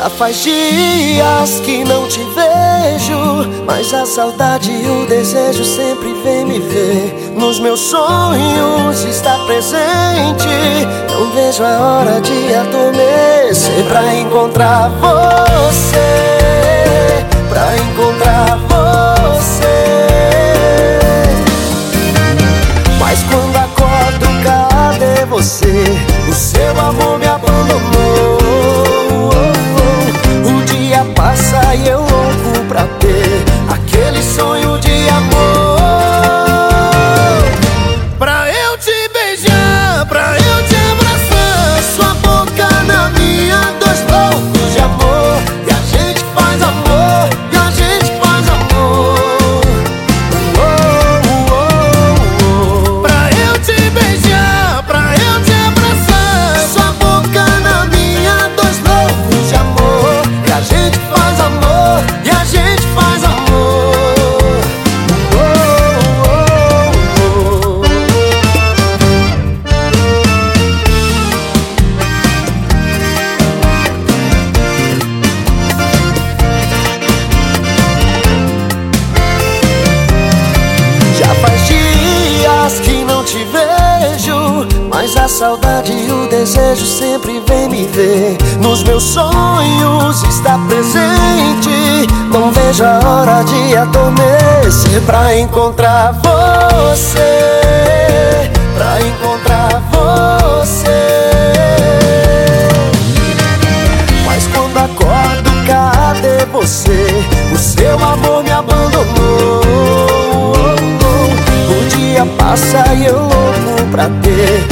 Já faz dias que não te vejo, mas a saudade e o desejo sempre vem me ver. Nos meus sonhos está presente, não vejo a hora de adormecer pra encontrar você, pra encontrar você. Mas quando acordo, cadê você? O seu amor Mas a a saudade e o desejo sempre vem me ver. Nos meus sonhos está presente. Não vejo a hora de adormecer pra encontrar você. Pra encontrar você. Mas quando acordo, cadê você? O seu amor me abandonou. O dia passa e eu louco pra ter